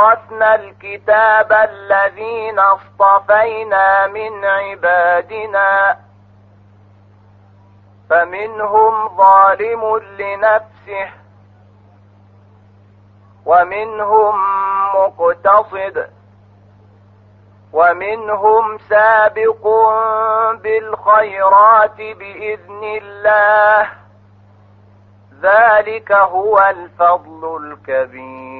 أورثنا الكتاب الذين اصطفينا من عبادنا فمنهم ظالم لنفسه ومنهم مقتصد ومنهم سابق بالخيرات بإذن الله. ذلك هو الفضل الكبير.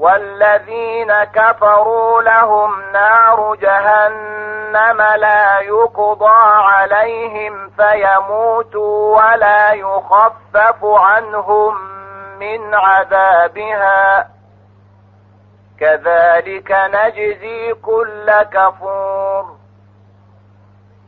والذين كفروا لهم نار جهنم لا يقضى عليهم فيموتوا ولا يخفف عنهم من عذابها. كذلك نجزي كل كفور.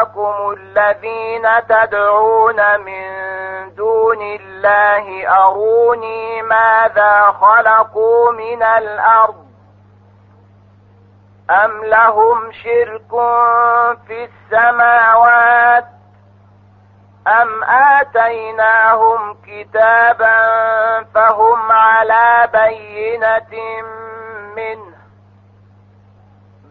شركاءكم الذين تدعون من دون الله أروني ماذا خلقوا من الأرض أم لهم شرك في السماوات أم آتيناهم كتابا فهم على بينة منه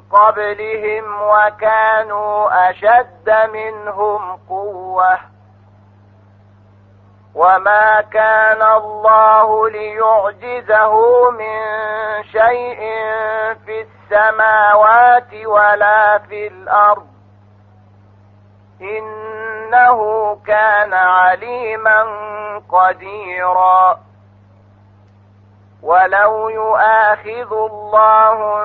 قبلهم وكانوا أشد منهم قوة. وما كان الله ليعجزه من شيء في السماوات ولا في الأرض. إنه كان عليما قديرا. ولو يؤاخذ الله